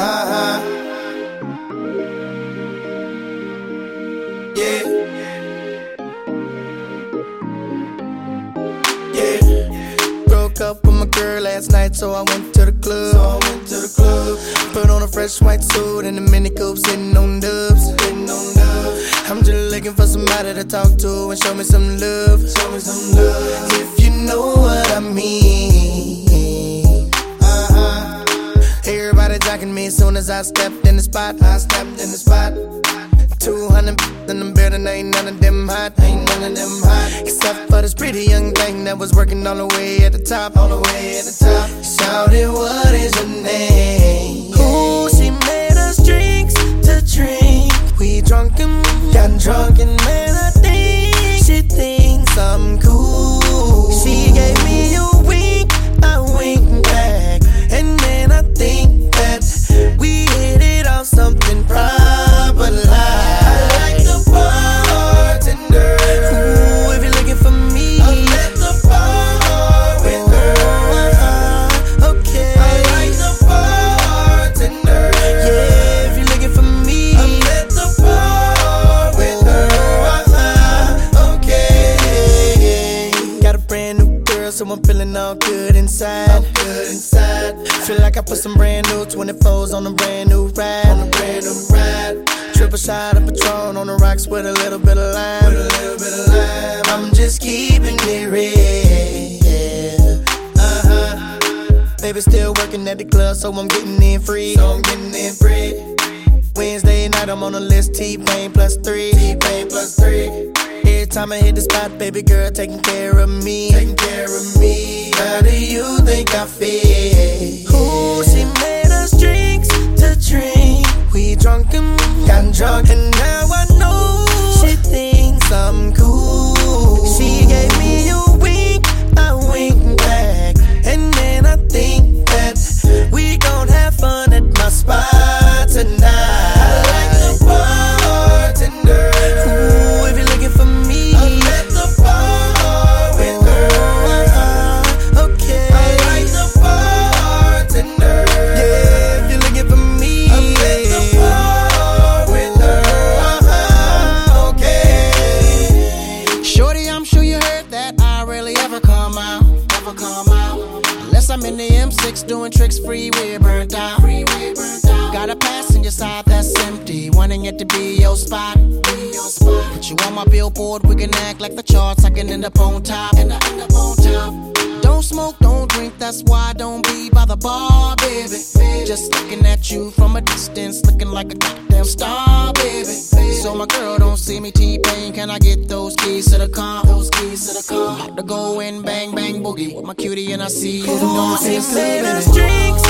Uh-huh. Yeah. Yeah. Broke up with my girl last night, so I went to the club. So I went to the club. Put on a fresh white suit and a mini coupe, sitting on dubs. Sitting on dubs. I'm just looking for somebody to talk to and show me some love. Show me some love. If you know what I mean. Jocking me as soon as I stepped in the spot. I stepped in the spot. 200 in the building, ain't none of them hot, ain't none of them hot. Except for this pretty young thing that was working all the way at the top, all the way at the top. Shouted, what is your name? So I'm feeling all good inside. Good inside. Feel like I put some brand new 24s on a brand new ride. On a brand new ride. Triple shot of Patron on the rocks with a little bit of lime. With a little bit of lime. I'm just keeping it real. Uh huh. Baby still working at the club, so I'm getting in free. So I'm getting in free. Wednesday night, I'm on the list. T-Pain plus three. T-Pain plus three. Time I hit the spot, baby girl taking care of me. Taking care of me. How do you think I feel? Ooh, she made us drinks to drink. We drunk and got drunk, and now M6 doing tricks, freeway burnt out. Freeway burnt out. Got a passenger side that's empty, wanting it to be your spot. Be your spot. Put you on my billboard, we can act like the charts. I can end up on top. End up, end up on top. Don't smoke, don't drink, that's why I don't be by the bar, baby. Just looking at you from a distance, looking like a goddamn star, baby. So my girl don't see me T-Pain, can I get those keys to the car? Those keys to the car. About to go in, bang, bang, boogie with my cutie and I see you. Ooh, made us drinks